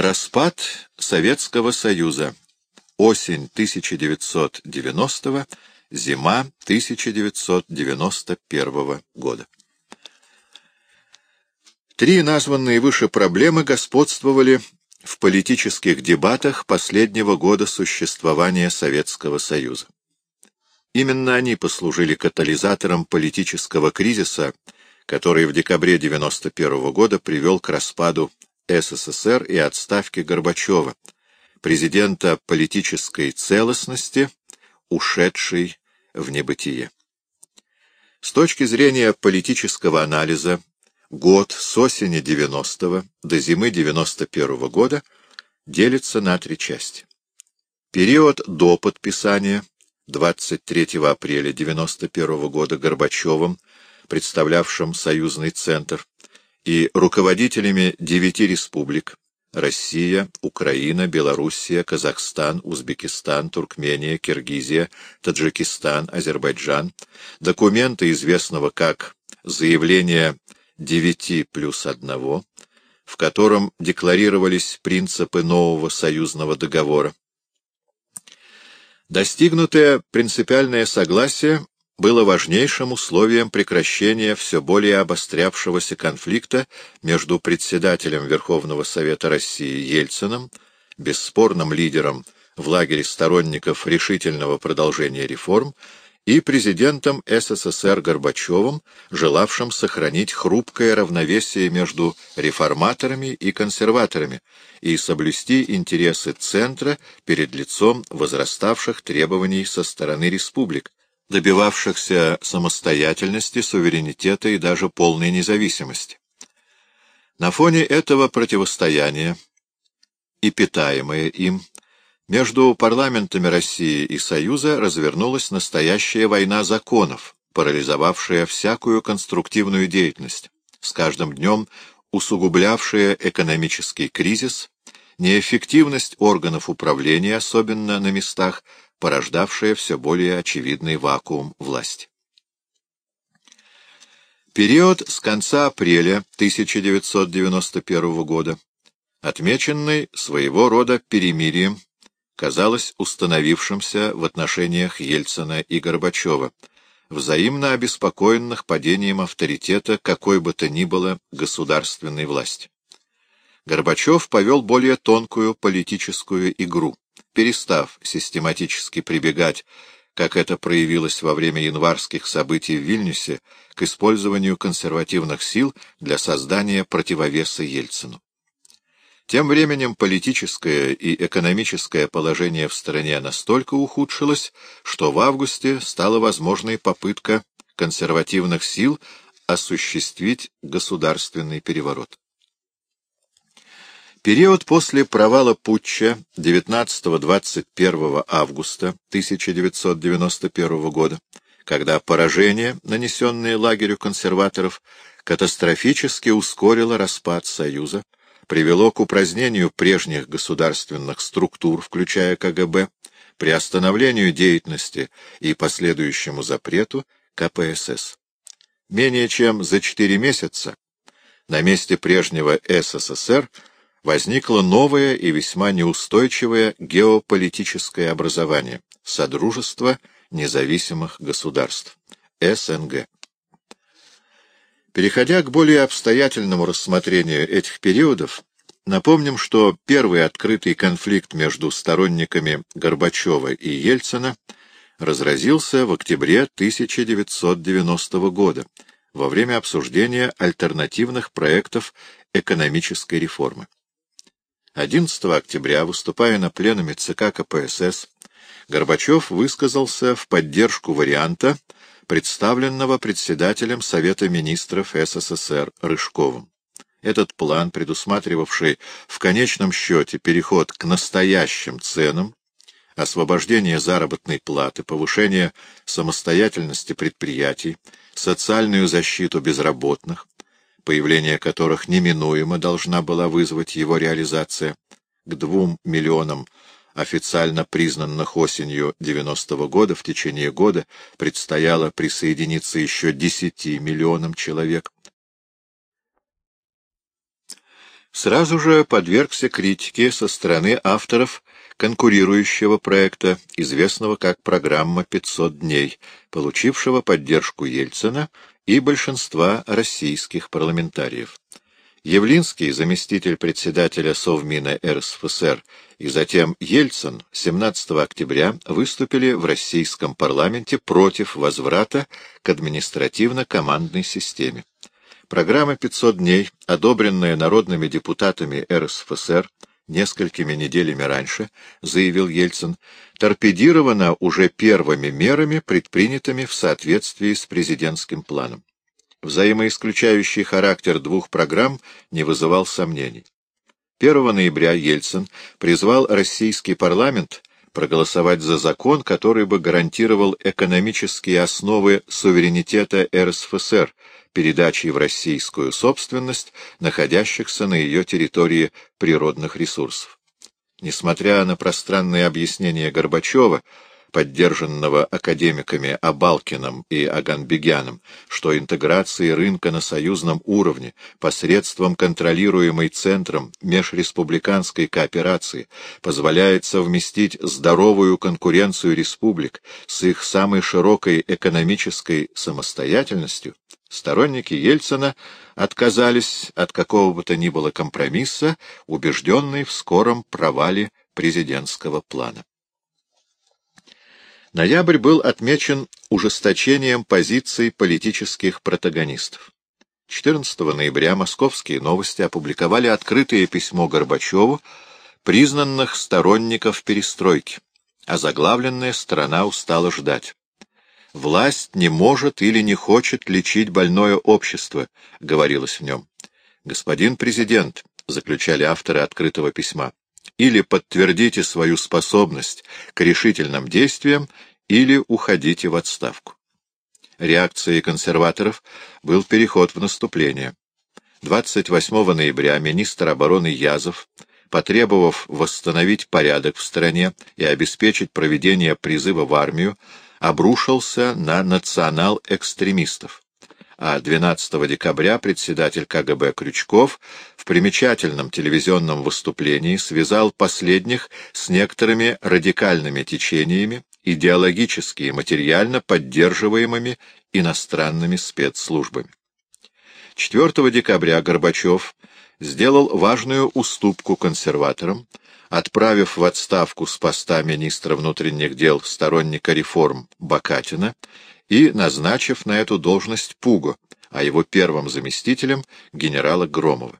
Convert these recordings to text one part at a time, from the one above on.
Распад Советского Союза. Осень 1990 зима 1991 года. Три названные выше проблемы господствовали в политических дебатах последнего года существования Советского Союза. Именно они послужили катализатором политического кризиса, который в декабре 1991 года привел к распаду СССР и отставке Горбачева, президента политической целостности, ушедшей в небытие. С точки зрения политического анализа, год с осени 90 до зимы 91 -го года делится на три части. Период до подписания 23 апреля 91 года Горбачевым, представлявшим союзный центр, и руководителями девяти республик Россия, Украина, Белоруссия, Казахстан, Узбекистан, Туркмения, Киргизия, Таджикистан, Азербайджан, документы известного как «Заявление девяти плюс одного», в котором декларировались принципы нового союзного договора. Достигнутое принципиальное согласие было важнейшим условием прекращения все более обострявшегося конфликта между председателем Верховного Совета России Ельциным, бесспорным лидером в лагере сторонников решительного продолжения реформ, и президентом СССР Горбачевым, желавшим сохранить хрупкое равновесие между реформаторами и консерваторами и соблюсти интересы Центра перед лицом возраставших требований со стороны республик, добивавшихся самостоятельности, суверенитета и даже полной независимости. На фоне этого противостояния и питаемое им, между парламентами России и Союза развернулась настоящая война законов, парализовавшая всякую конструктивную деятельность, с каждым днем усугублявшая экономический кризис, неэффективность органов управления, особенно на местах, порождавшее все более очевидный вакуум власти. Период с конца апреля 1991 года, отмеченный своего рода перемирием, казалось установившимся в отношениях Ельцина и Горбачева, взаимно обеспокоенных падением авторитета какой бы то ни было государственной власти. Горбачев повел более тонкую политическую игру перестав систематически прибегать, как это проявилось во время январских событий в Вильнюсе, к использованию консервативных сил для создания противовеса Ельцину. Тем временем политическое и экономическое положение в стране настолько ухудшилось, что в августе стала возможной попытка консервативных сил осуществить государственный переворот. Период после провала путча 19-21 августа 1991 года, когда поражение, нанесенное лагерю консерваторов, катастрофически ускорило распад Союза, привело к упразднению прежних государственных структур, включая КГБ, приостановлению деятельности и последующему запрету КПСС. Менее чем за четыре месяца на месте прежнего СССР возникло новое и весьма неустойчивое геополитическое образование — Содружество независимых государств, СНГ. Переходя к более обстоятельному рассмотрению этих периодов, напомним, что первый открытый конфликт между сторонниками Горбачева и Ельцина разразился в октябре 1990 года во время обсуждения альтернативных проектов экономической реформы. 11 октября, выступая на пленуме ЦК КПСС, Горбачев высказался в поддержку варианта, представленного председателем Совета министров СССР Рыжковым. Этот план, предусматривавший в конечном счете переход к настоящим ценам, освобождение заработной платы, повышение самостоятельности предприятий, социальную защиту безработных, появление которых неминуемо должна была вызвать его реализация, к двум миллионам официально признанных осенью 90-го года в течение года предстояло присоединиться еще 10 миллионам человек. сразу же подвергся критике со стороны авторов конкурирующего проекта, известного как «Программа 500 дней», получившего поддержку Ельцина и большинства российских парламентариев. Явлинский, заместитель председателя Совмина РСФСР, и затем Ельцин 17 октября выступили в российском парламенте против возврата к административно-командной системе. Программа «500 дней», одобренная народными депутатами РСФСР несколькими неделями раньше, заявил Ельцин, торпедирована уже первыми мерами, предпринятыми в соответствии с президентским планом. Взаимоисключающий характер двух программ не вызывал сомнений. 1 ноября Ельцин призвал российский парламент проголосовать за закон, который бы гарантировал экономические основы суверенитета РСФСР, передачей в российскую собственность находящихся на ее территории природных ресурсов. Несмотря на пространные объяснения Горбачева, поддержанного академиками Абалкиным и Аганбегяном, что интеграция рынка на союзном уровне посредством контролируемой Центром межреспубликанской кооперации позволяет совместить здоровую конкуренцию республик с их самой широкой экономической самостоятельностью, сторонники Ельцина отказались от какого бы то ни было компромисса, убежденные в скором провале президентского плана. Ноябрь был отмечен ужесточением позиций политических протагонистов. 14 ноября московские новости опубликовали открытое письмо Горбачеву, признанных сторонников перестройки, а заглавленная «Страна устала ждать». «Власть не может или не хочет лечить больное общество», — говорилось в нем. «Господин президент», — заключали авторы открытого письма, или подтвердите свою способность к решительным действиям, или уходите в отставку. Реакцией консерваторов был переход в наступление. 28 ноября министр обороны Язов, потребовав восстановить порядок в стране и обеспечить проведение призыва в армию, обрушился на национал-экстремистов а 12 декабря председатель КГБ Крючков в примечательном телевизионном выступлении связал последних с некоторыми радикальными течениями, идеологически и материально поддерживаемыми иностранными спецслужбами. 4 декабря Горбачев сделал важную уступку консерваторам, отправив в отставку с поста министра внутренних дел сторонника реформ Бакатина и назначив на эту должность Пуго, а его первым заместителем — генерала Громова.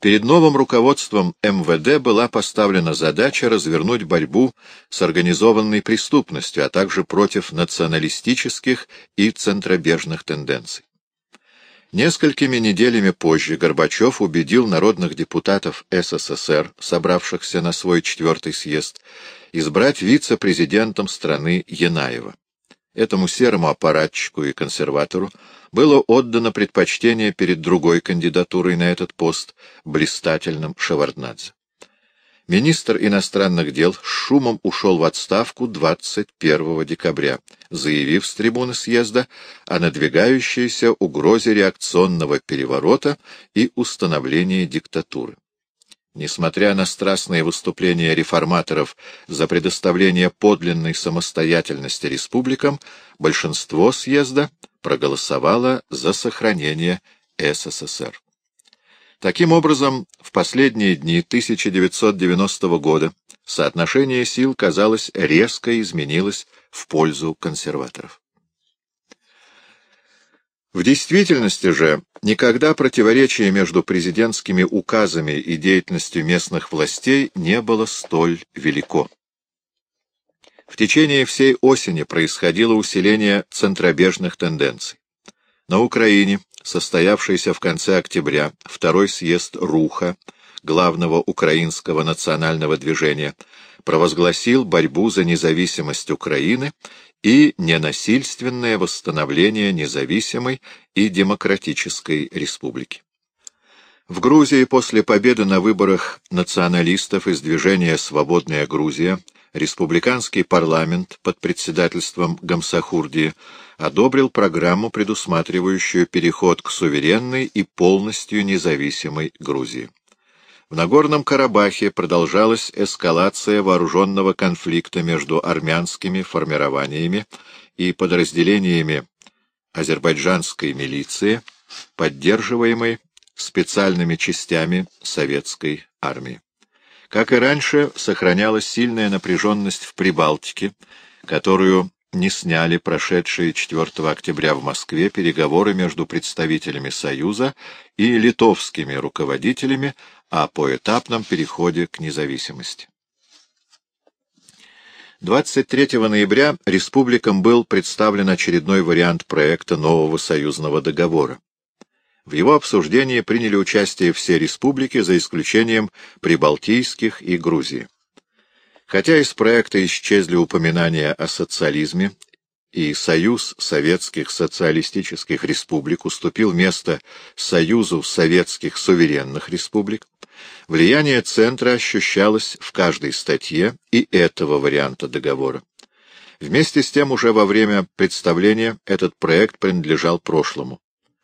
Перед новым руководством МВД была поставлена задача развернуть борьбу с организованной преступностью, а также против националистических и центробежных тенденций. Несколькими неделями позже Горбачев убедил народных депутатов СССР, собравшихся на свой четвертый съезд, избрать вице-президентом страны Янаева. Этому серому аппаратчику и консерватору было отдано предпочтение перед другой кандидатурой на этот пост, блистательным Шеварднадзе. Министр иностранных дел шумом ушел в отставку 21 декабря, заявив с трибуны съезда о надвигающейся угрозе реакционного переворота и установления диктатуры. Несмотря на страстные выступления реформаторов за предоставление подлинной самостоятельности республикам, большинство съезда проголосовало за сохранение СССР. Таким образом, в последние дни 1990 года соотношение сил, казалось, резко изменилось в пользу консерваторов. В действительности же никогда противоречие между президентскими указами и деятельностью местных властей не было столь велико. В течение всей осени происходило усиление центробежных тенденций. На Украине, состоявшийся в конце октября, второй съезд РУХа, главного украинского национального движения, провозгласил борьбу за независимость Украины и ненасильственное восстановление независимой и демократической республики. В Грузии после победы на выборах националистов из движения «Свободная Грузия» республиканский парламент под председательством Гамсахурдии одобрил программу, предусматривающую переход к суверенной и полностью независимой Грузии. В Нагорном Карабахе продолжалась эскалация вооруженного конфликта между армянскими формированиями и подразделениями азербайджанской милиции, поддерживаемой специальными частями советской армии. Как и раньше, сохранялась сильная напряженность в Прибалтике, которую не сняли прошедшие 4 октября в Москве переговоры между представителями Союза и литовскими руководителями о поэтапном переходе к независимости. 23 ноября республикам был представлен очередной вариант проекта нового союзного договора. В его обсуждении приняли участие все республики, за исключением прибалтийских и Грузии. Хотя из проекта исчезли упоминания о социализме, и Союз Советских Социалистических Республик уступил место Союзу Советских Суверенных Республик, влияние Центра ощущалось в каждой статье и этого варианта договора. Вместе с тем уже во время представления этот проект принадлежал прошлому.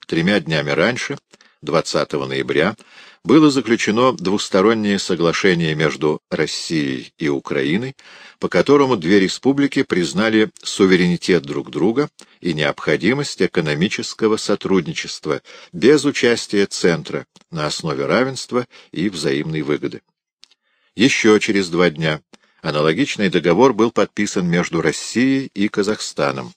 Тремя днями раньше, 20 ноября, было заключено двустороннее соглашение между Россией и Украиной, по которому две республики признали суверенитет друг друга и необходимость экономического сотрудничества без участия Центра на основе равенства и взаимной выгоды. Еще через два дня аналогичный договор был подписан между Россией и Казахстаном,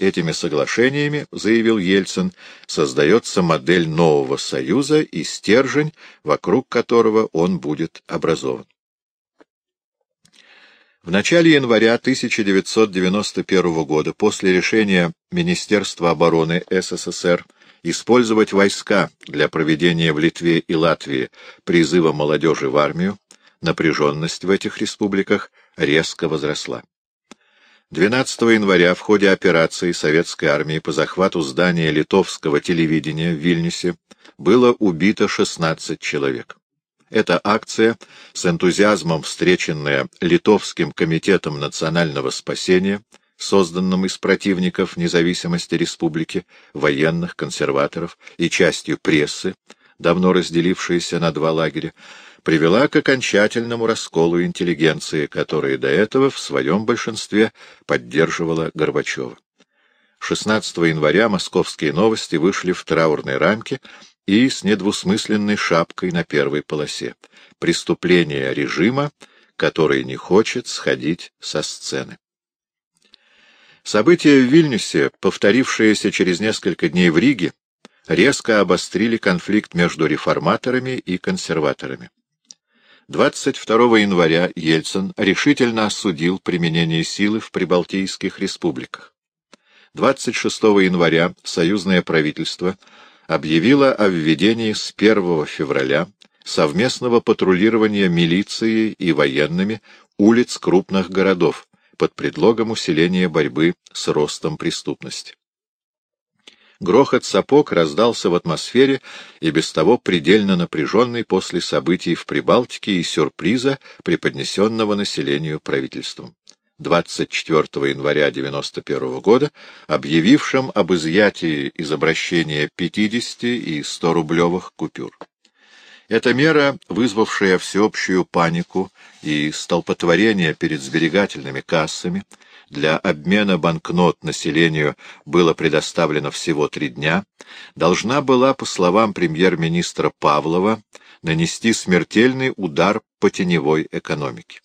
Этими соглашениями, заявил Ельцин, создается модель нового союза и стержень, вокруг которого он будет образован. В начале января 1991 года, после решения Министерства обороны СССР использовать войска для проведения в Литве и Латвии призыва молодежи в армию, напряженность в этих республиках резко возросла. 12 января в ходе операции советской армии по захвату здания литовского телевидения в Вильнюсе было убито 16 человек. Эта акция, с энтузиазмом встреченная Литовским комитетом национального спасения, созданным из противников независимости республики, военных, консерваторов и частью прессы, давно разделившейся на два лагеря, привела к окончательному расколу интеллигенции, которая до этого в своем большинстве поддерживала Горбачева. 16 января московские новости вышли в траурной рамке и с недвусмысленной шапкой на первой полосе. Преступление режима, который не хочет сходить со сцены. События в Вильнюсе, повторившиеся через несколько дней в Риге, резко обострили конфликт между реформаторами и консерваторами. 22 января Ельцин решительно осудил применение силы в прибалтийских республиках. 26 января союзное правительство объявило о введении с 1 февраля совместного патрулирования милицией и военными улиц крупных городов под предлогом усиления борьбы с ростом преступности. Грохот сапог раздался в атмосфере и без того предельно напряженной после событий в Прибалтике и сюрприза, преподнесенного населению правительством. 24 января 1991 года, объявившим об изъятии из обращения 50 и 100 рублевых купюр. Эта мера, вызвавшая всеобщую панику и столпотворение перед сберегательными кассами, для обмена банкнот населению было предоставлено всего три дня, должна была, по словам премьер-министра Павлова, нанести смертельный удар по теневой экономике.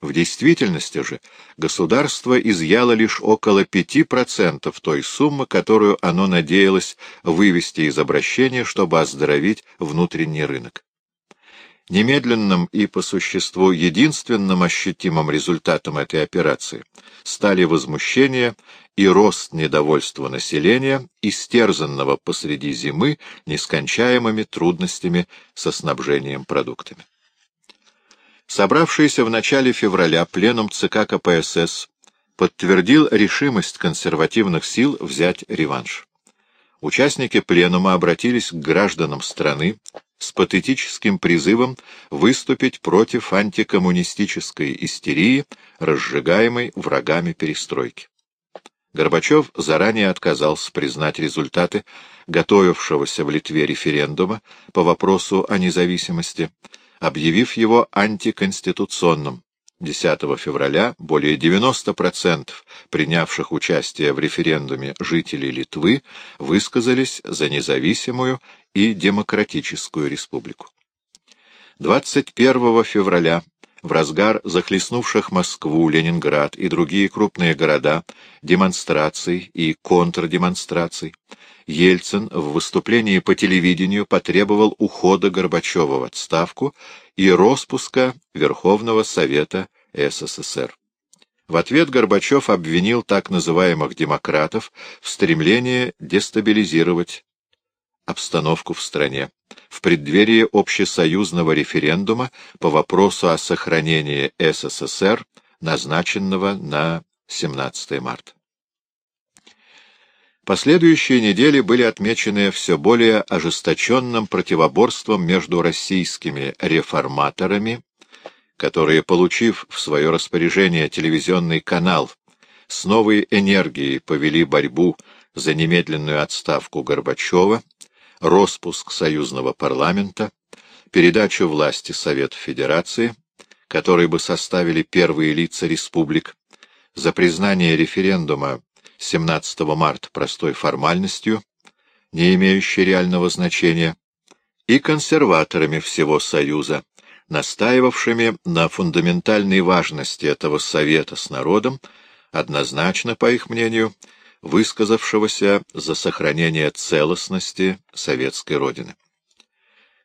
В действительности же государство изъяло лишь около 5% той суммы, которую оно надеялось вывести из обращения, чтобы оздоровить внутренний рынок. Немедленным и по существу единственным ощутимым результатом этой операции стали возмущение и рост недовольства населения, истерзанного посреди зимы нескончаемыми трудностями со снабжением продуктами. Собравшийся в начале февраля пленум ЦК КПСС подтвердил решимость консервативных сил взять реванш. Участники пленума обратились к гражданам страны с патетическим призывом выступить против антикоммунистической истерии, разжигаемой врагами перестройки. Горбачев заранее отказался признать результаты готовившегося в Литве референдума по вопросу о независимости, объявив его антиконституционным. 10 февраля более 90% принявших участие в референдуме жителей Литвы высказались за независимую и демократическую республику. 21 февраля в разгар захлестнувших Москву, Ленинград и другие крупные города демонстраций и контрдемонстраций, Ельцин в выступлении по телевидению потребовал ухода Горбачева в отставку и распуска Верховного Совета СССР. В ответ Горбачев обвинил так называемых демократов в стремлении дестабилизировать обстановку в стране в преддверии общесоюзного референдума по вопросу о сохранении СССР, назначенного на 17 марта. Последующие недели были отмечены все более ожесточенным противоборством между российскими реформаторами, которые, получив в свое распоряжение телевизионный канал, с новой энергией повели борьбу за немедленную отставку Горбачева, распуск союзного парламента, передачу власти Совету Федерации, которые бы составили первые лица республик, за признание референдума 17 марта простой формальностью, не имеющей реального значения, и консерваторами всего Союза, настаивавшими на фундаментальной важности этого Совета с народом, однозначно, по их мнению, высказавшегося за сохранение целостности советской Родины.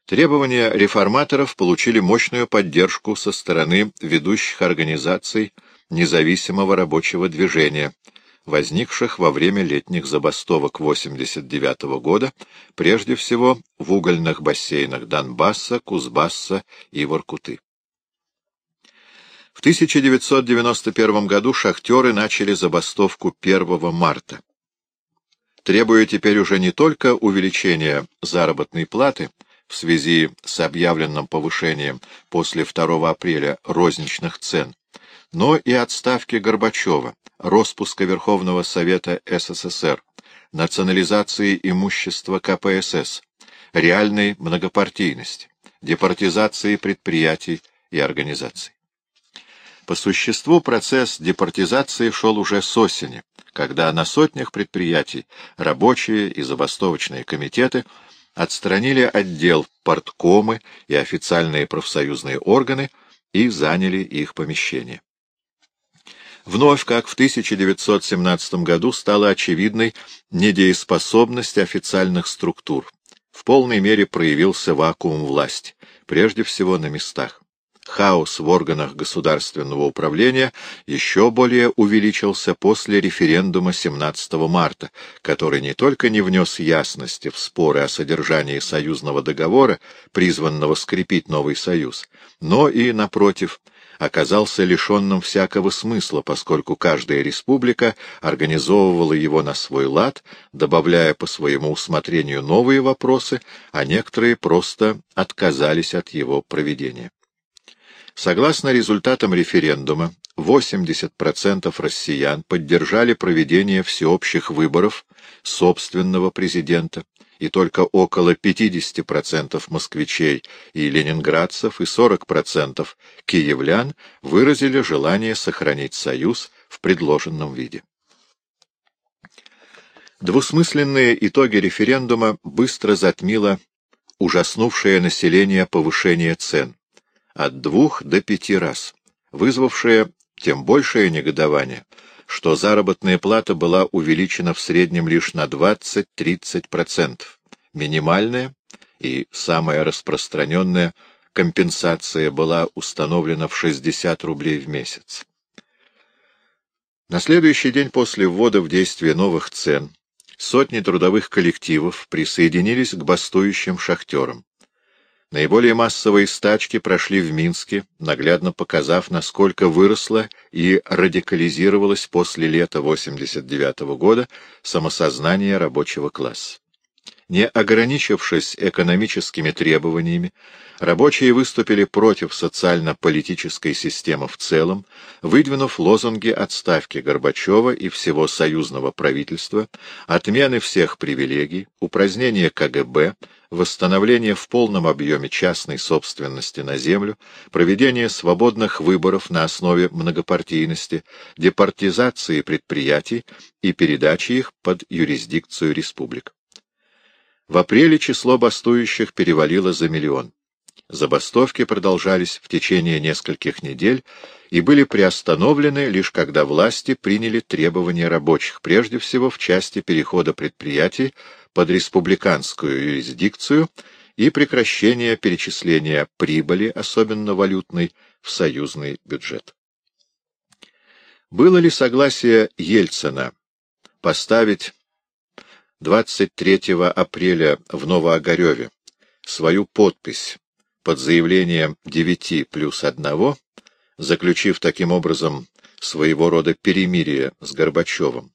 Требования реформаторов получили мощную поддержку со стороны ведущих организаций независимого рабочего движения, возникших во время летних забастовок 89 -го года, прежде всего в угольных бассейнах Донбасса, Кузбасса и Воркуты. В 1991 году шахтеры начали забастовку 1 марта, требуя теперь уже не только увеличения заработной платы в связи с объявленным повышением после 2 апреля розничных цен, но и отставки Горбачева, распуска Верховного Совета СССР, национализации имущества КПСС, реальной многопартийности, депортизации предприятий и организаций. По существу процесс депортизации шел уже с осени, когда на сотнях предприятий рабочие и забастовочные комитеты отстранили отдел порткомы и официальные профсоюзные органы и заняли их помещения. Вновь, как в 1917 году, стала очевидной недееспособность официальных структур. В полной мере проявился вакуум власти, прежде всего на местах хаос в органах государственного управления еще более увеличился после референдума 17 марта, который не только не внес ясности в споры о содержании союзного договора, призванного скрепить новый союз, но и, напротив, оказался лишенным всякого смысла, поскольку каждая республика организовывала его на свой лад, добавляя по своему усмотрению новые вопросы, а некоторые просто отказались от его проведения. Согласно результатам референдума, 80% россиян поддержали проведение всеобщих выборов собственного президента, и только около 50% москвичей и ленинградцев и 40% киевлян выразили желание сохранить союз в предложенном виде. Двусмысленные итоги референдума быстро затмило ужаснувшее население повышение цен от двух до пяти раз, вызвавшее тем большее негодование, что заработная плата была увеличена в среднем лишь на 20-30%. Минимальная и самая распространенная компенсация была установлена в 60 рублей в месяц. На следующий день после ввода в действие новых цен сотни трудовых коллективов присоединились к бастующим шахтерам. Наиболее массовые стачки прошли в Минске, наглядно показав, насколько выросло и радикализировалось после лета 89 -го года самосознание рабочего класса. Не ограничившись экономическими требованиями, рабочие выступили против социально-политической системы в целом, выдвинув лозунги отставки Горбачева и всего союзного правительства, отмены всех привилегий, упразднения КГБ, восстановления в полном объеме частной собственности на землю, проведения свободных выборов на основе многопартийности, департизации предприятий и передачи их под юрисдикцию республик. В апреле число бастующих перевалило за миллион. Забастовки продолжались в течение нескольких недель и были приостановлены лишь когда власти приняли требования рабочих, прежде всего в части перехода предприятий под республиканскую юрисдикцию и прекращения перечисления прибыли, особенно валютной, в союзный бюджет. Было ли согласие Ельцина поставить 23 апреля в Новоогареве свою подпись под заявлением 9 плюс 1, заключив таким образом своего рода перемирие с Горбачевым,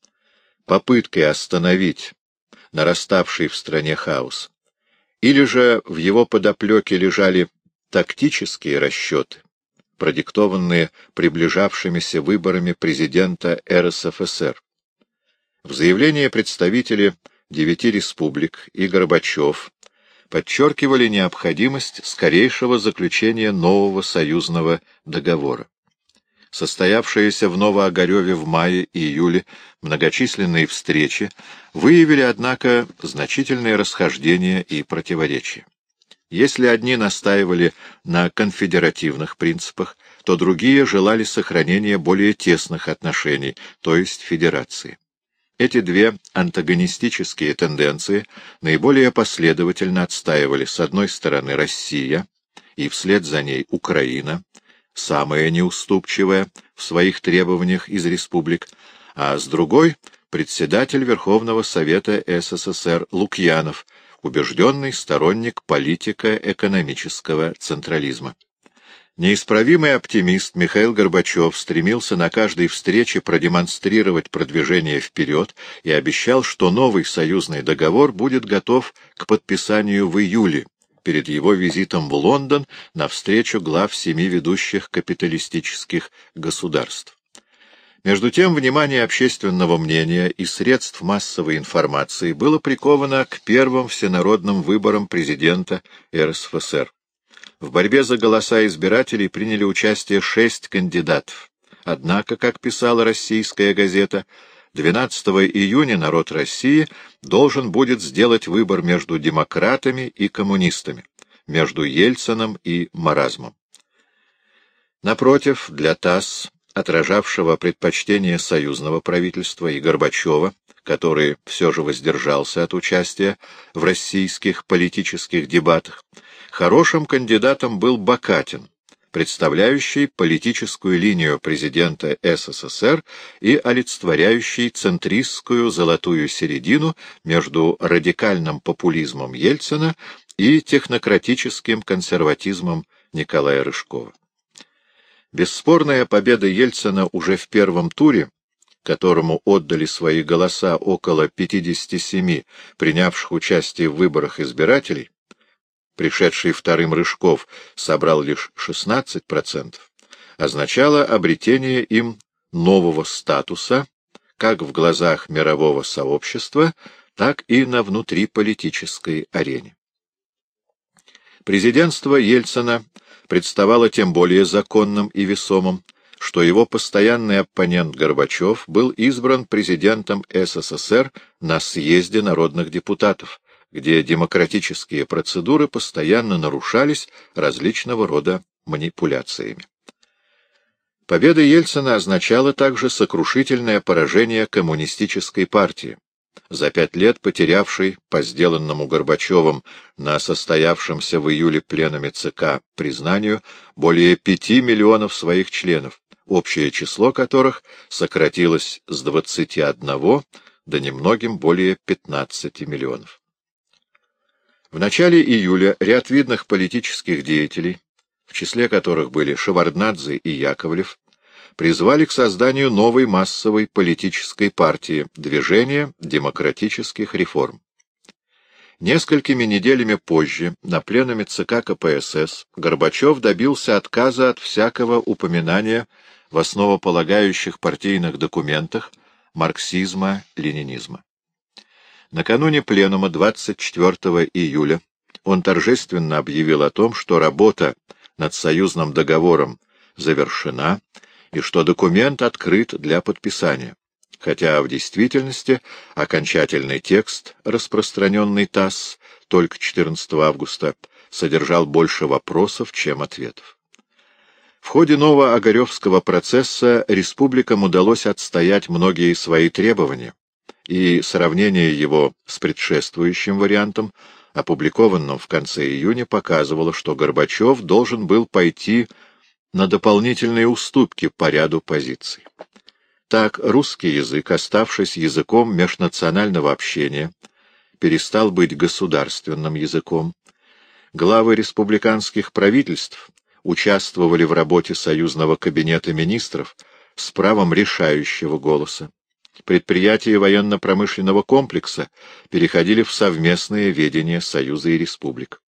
попыткой остановить нараставший в стране хаос, или же в его подоплеке лежали тактические расчеты, продиктованные приближавшимися выборами президента РСФСР. В заявлении представители девяти республик и Горбачев подчеркивали необходимость скорейшего заключения нового союзного договора. Состоявшиеся в Новоогареве в мае и июле многочисленные встречи выявили, однако, значительные расхождения и противоречия. Если одни настаивали на конфедеративных принципах, то другие желали сохранения более тесных отношений, то есть федерации. Эти две антагонистические тенденции наиболее последовательно отстаивали с одной стороны Россия и вслед за ней Украина, самая неуступчивая в своих требованиях из республик, а с другой — председатель Верховного Совета СССР Лукьянов, убежденный сторонник политико-экономического централизма. Неисправимый оптимист Михаил Горбачев стремился на каждой встрече продемонстрировать продвижение вперед и обещал, что новый союзный договор будет готов к подписанию в июле, перед его визитом в Лондон на встречу глав семи ведущих капиталистических государств. Между тем, внимание общественного мнения и средств массовой информации было приковано к первым всенародным выборам президента РСФСР. В борьбе за голоса избирателей приняли участие шесть кандидатов. Однако, как писала российская газета, 12 июня народ России должен будет сделать выбор между демократами и коммунистами, между Ельцином и маразмом. Напротив, для ТАСС, отражавшего предпочтение союзного правительства и Горбачева, который все же воздержался от участия в российских политических дебатах, Хорошим кандидатом был Бакатин, представляющий политическую линию президента СССР и олицетворяющий центристскую золотую середину между радикальным популизмом Ельцина и технократическим консерватизмом Николая Рыжкова. Бесспорная победа Ельцина уже в первом туре, которому отдали свои голоса около 57 принявших участие в выборах избирателей, пришедший вторым Рыжков, собрал лишь 16%, означало обретение им нового статуса как в глазах мирового сообщества, так и на внутриполитической арене. Президентство Ельцина представало тем более законным и весомым, что его постоянный оппонент Горбачев был избран президентом СССР на съезде народных депутатов, где демократические процедуры постоянно нарушались различного рода манипуляциями. Победа Ельцина означала также сокрушительное поражение коммунистической партии, за пять лет потерявшей по сделанному Горбачевым на состоявшемся в июле пленуме ЦК признанию более пяти миллионов своих членов, общее число которых сократилось с 21 до немногим более 15 миллионов. В начале июля ряд видных политических деятелей, в числе которых были Шеварднадзе и Яковлев, призвали к созданию новой массовой политической партии Движения демократических реформ. Несколькими неделями позже на пленуме ЦК КПСС Горбачев добился отказа от всякого упоминания в основополагающих партийных документах марксизма-ленинизма. Накануне пленума 24 июля он торжественно объявил о том, что работа над союзным договором завершена и что документ открыт для подписания хотя в действительности окончательный текст, распространенный ТАСС только 14 августа, содержал больше вопросов, чем ответов. В ходе Новоогаревского процесса республикам удалось отстоять многие свои требования, и сравнение его с предшествующим вариантом, опубликованным в конце июня, показывало, что Горбачев должен был пойти на дополнительные уступки по ряду позиций. Так русский язык, оставшись языком межнационального общения, перестал быть государственным языком. Главы республиканских правительств участвовали в работе союзного кабинета министров с правом решающего голоса. Предприятия военно-промышленного комплекса переходили в совместное ведение Союза и республик.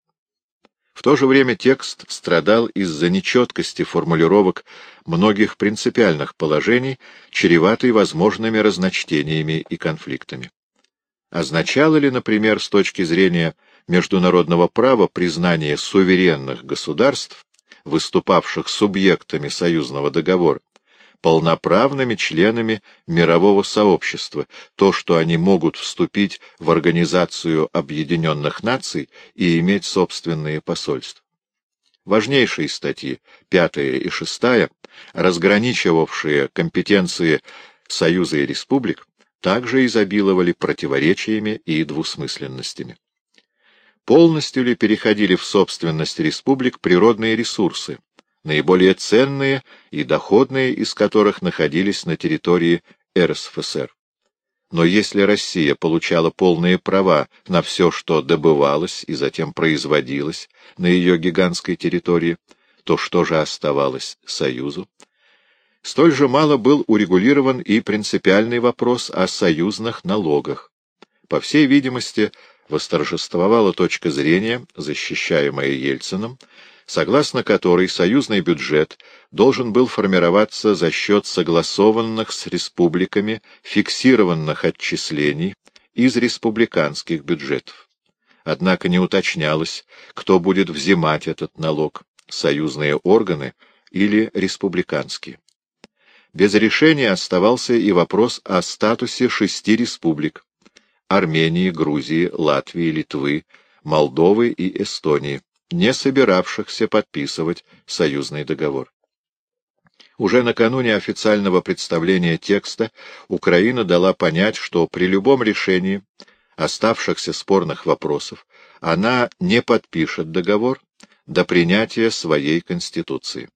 В то же время текст страдал из-за нечеткости формулировок многих принципиальных положений, чреватой возможными разночтениями и конфликтами. Означало ли, например, с точки зрения международного права признание суверенных государств, выступавших субъектами союзного договора, полноправными членами мирового сообщества, то, что они могут вступить в Организацию Объединенных Наций и иметь собственные посольства. Важнейшие статьи, пятая и шестая, разграничивавшие компетенции Союза и Республик, также изобиловали противоречиями и двусмысленностями. Полностью ли переходили в собственность республик природные ресурсы, наиболее ценные и доходные из которых находились на территории РСФСР. Но если Россия получала полные права на все, что добывалось и затем производилось на ее гигантской территории, то что же оставалось Союзу? Столь же мало был урегулирован и принципиальный вопрос о союзных налогах. По всей видимости, восторжествовала точка зрения, защищаемая Ельцином, согласно которой союзный бюджет должен был формироваться за счет согласованных с республиками фиксированных отчислений из республиканских бюджетов. Однако не уточнялось, кто будет взимать этот налог — союзные органы или республиканские. Без решения оставался и вопрос о статусе шести республик — Армении, Грузии, Латвии, Литвы, Молдовы и Эстонии не собиравшихся подписывать союзный договор. Уже накануне официального представления текста Украина дала понять, что при любом решении оставшихся спорных вопросов она не подпишет договор до принятия своей конституции.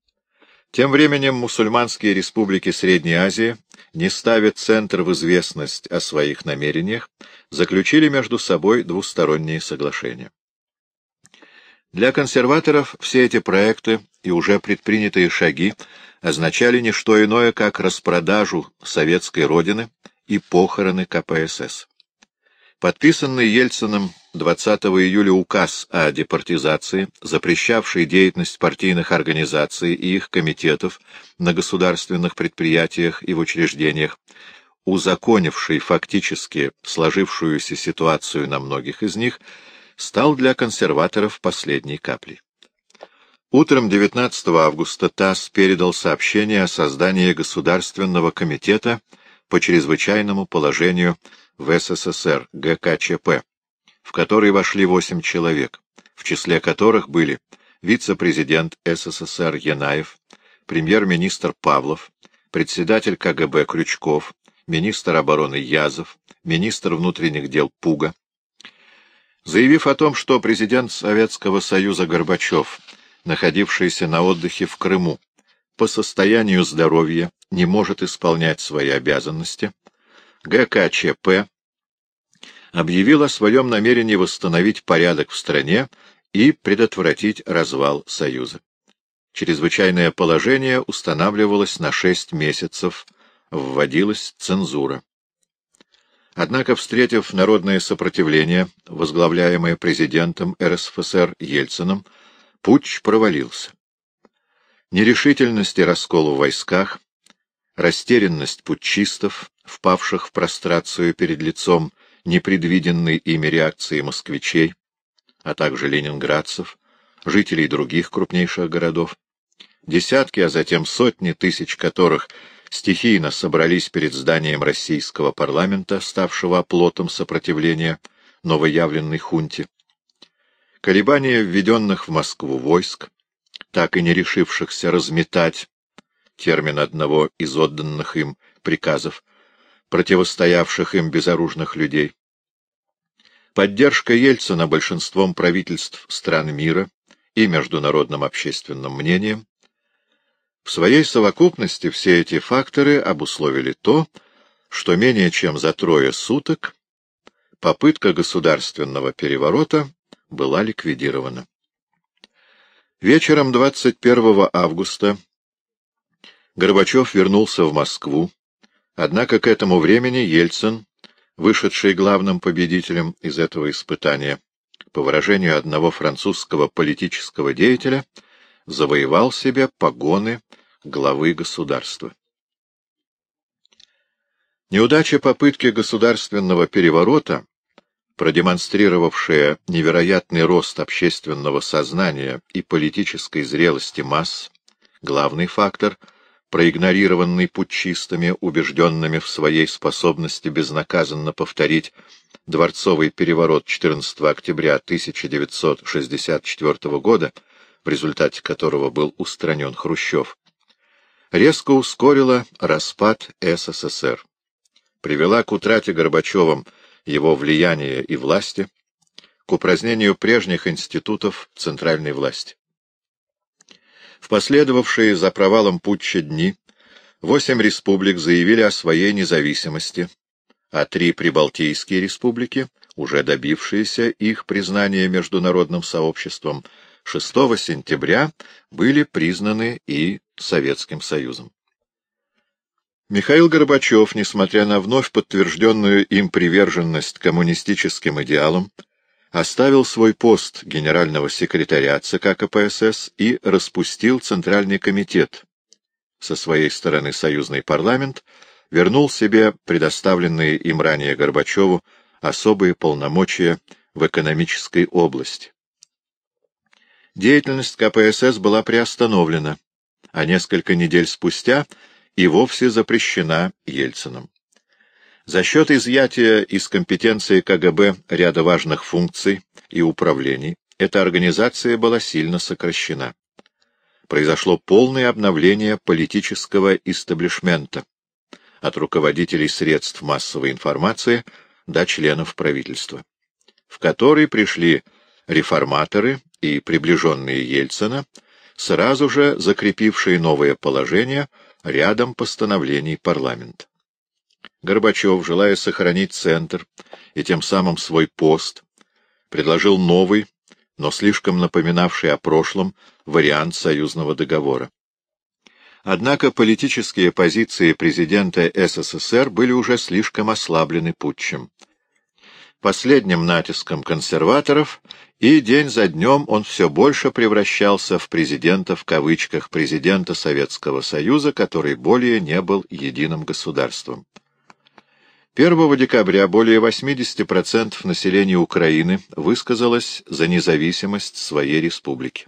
Тем временем мусульманские республики Средней Азии, не ставя центр в известность о своих намерениях, заключили между собой двусторонние соглашения. Для консерваторов все эти проекты и уже предпринятые шаги означали не что иное, как распродажу советской родины и похороны КПСС. Подписанный Ельциным 20 июля указ о депортизации, запрещавший деятельность партийных организаций и их комитетов на государственных предприятиях и в учреждениях, узаконивший фактически сложившуюся ситуацию на многих из них, стал для консерваторов последней каплей. Утром 19 августа ТАСС передал сообщение о создании Государственного комитета по чрезвычайному положению в СССР, ГКЧП, в который вошли восемь человек, в числе которых были вице-президент СССР Янаев, премьер-министр Павлов, председатель КГБ Крючков, министр обороны Язов, министр внутренних дел Пуга, Заявив о том, что президент Советского Союза Горбачев, находившийся на отдыхе в Крыму, по состоянию здоровья не может исполнять свои обязанности, ГКЧП объявил о своем намерении восстановить порядок в стране и предотвратить развал Союза. Чрезвычайное положение устанавливалось на шесть месяцев, вводилась цензура. Однако, встретив народное сопротивление, возглавляемое президентом РСФСР Ельциным, путч провалился. Нерешительность и раскол в войсках, растерянность путчистов, впавших в прострацию перед лицом непредвиденной ими реакции москвичей, а также ленинградцев, жителей других крупнейших городов, десятки, а затем сотни тысяч которых стихийно собрались перед зданием российского парламента, ставшего оплотом сопротивления новоявленной хунте. Колебания введенных в Москву войск, так и не решившихся разметать термин одного из отданных им приказов, противостоявших им безоружных людей. Поддержка Ельцина большинством правительств стран мира и международным общественным мнением, в своей совокупности все эти факторы обусловили то, что менее чем за трое суток попытка государственного переворота была ликвидирована. Вечером 21 августа Горбачев вернулся в Москву, однако к этому времени Ельцин, вышедший главным победителем из этого испытания, по выражению одного французского политического деятеля, завоевал себе погоны главы государства. Неудача попытки государственного переворота, продемонстрировавшая невероятный рост общественного сознания и политической зрелости масс, главный фактор, проигнорированный путчистами, убежденными в своей способности безнаказанно повторить дворцовый переворот 14 октября 1964 года, в результате которого был устранен Хрущев, резко ускорила распад СССР, привела к утрате Горбачевым его влияния и власти, к упразднению прежних институтов центральной власти. В последовавшие за провалом путча дни восемь республик заявили о своей независимости, а три прибалтийские республики, уже добившиеся их признания международным сообществом, 6 сентября были признаны и Советским Союзом. Михаил Горбачев, несмотря на вновь подтвержденную им приверженность коммунистическим идеалам, оставил свой пост генерального секретаря ЦК КПСС и распустил Центральный комитет. Со своей стороны союзный парламент вернул себе предоставленные им ранее Горбачеву особые полномочия в экономической области. Деятельность КПСС была приостановлена, а несколько недель спустя и вовсе запрещена Ельцином. За счет изъятия из компетенции КГБ ряда важных функций и управлений эта организация была сильно сокращена. Произошло полное обновление политического истеблишмента, от руководителей средств массовой информации до членов правительства, в который пришли реформаторы и приближенные Ельцина, сразу же закрепившие новое положение рядом постановлений парламента. Горбачев, желая сохранить центр и тем самым свой пост, предложил новый, но слишком напоминавший о прошлом, вариант союзного договора. Однако политические позиции президента СССР были уже слишком ослаблены путчем. Последним натиском консерваторов и день за днем он все больше превращался в президента в кавычках президента Советского Союза, который более не был единым государством. 1 декабря более 80% населения Украины высказалось за независимость своей республики.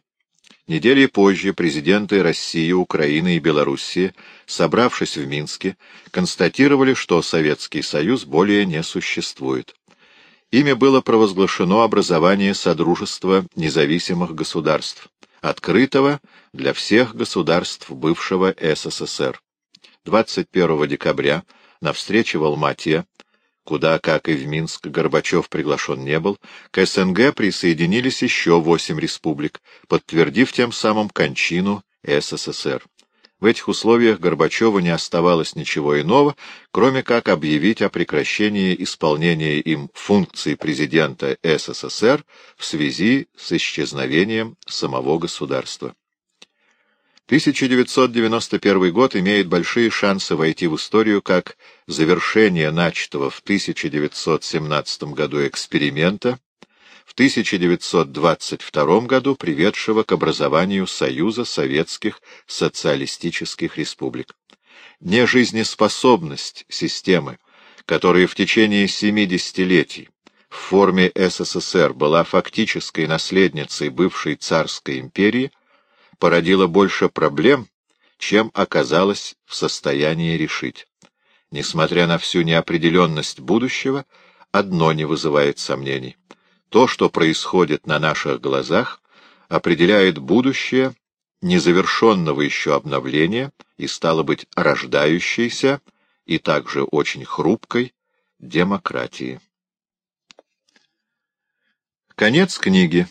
Недели позже президенты России, Украины и Белоруссии, собравшись в Минске, констатировали, что Советский Союз более не существует. Ими было провозглашено образование Содружества независимых государств, открытого для всех государств бывшего СССР. 21 декабря на встрече в Алмате, куда, как и в Минск, Горбачев приглашен не был, к СНГ присоединились еще восемь республик, подтвердив тем самым кончину СССР. В этих условиях Горбачеву не оставалось ничего иного, кроме как объявить о прекращении исполнения им функций президента СССР в связи с исчезновением самого государства. 1991 год имеет большие шансы войти в историю как завершение начатого в 1917 году эксперимента, в 1922 году приведшего к образованию Союза Советских Социалистических Республик. Нежизнеспособность системы, которая в течение семи десятилетий в форме СССР была фактической наследницей бывшей царской империи, породила больше проблем, чем оказалась в состоянии решить. Несмотря на всю неопределенность будущего, одно не вызывает сомнений. То, что происходит на наших глазах, определяет будущее незавершенного еще обновления и, стало быть, рождающейся и также очень хрупкой демократии. Конец книги.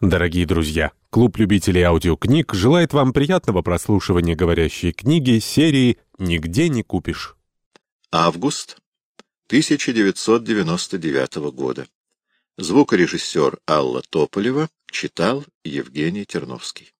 Дорогие друзья, клуб любителей аудиокниг желает вам приятного прослушивания говорящей книги серии «Нигде не купишь». Август 1999 года. Звукорежиссер Алла Тополева читал Евгений Терновский.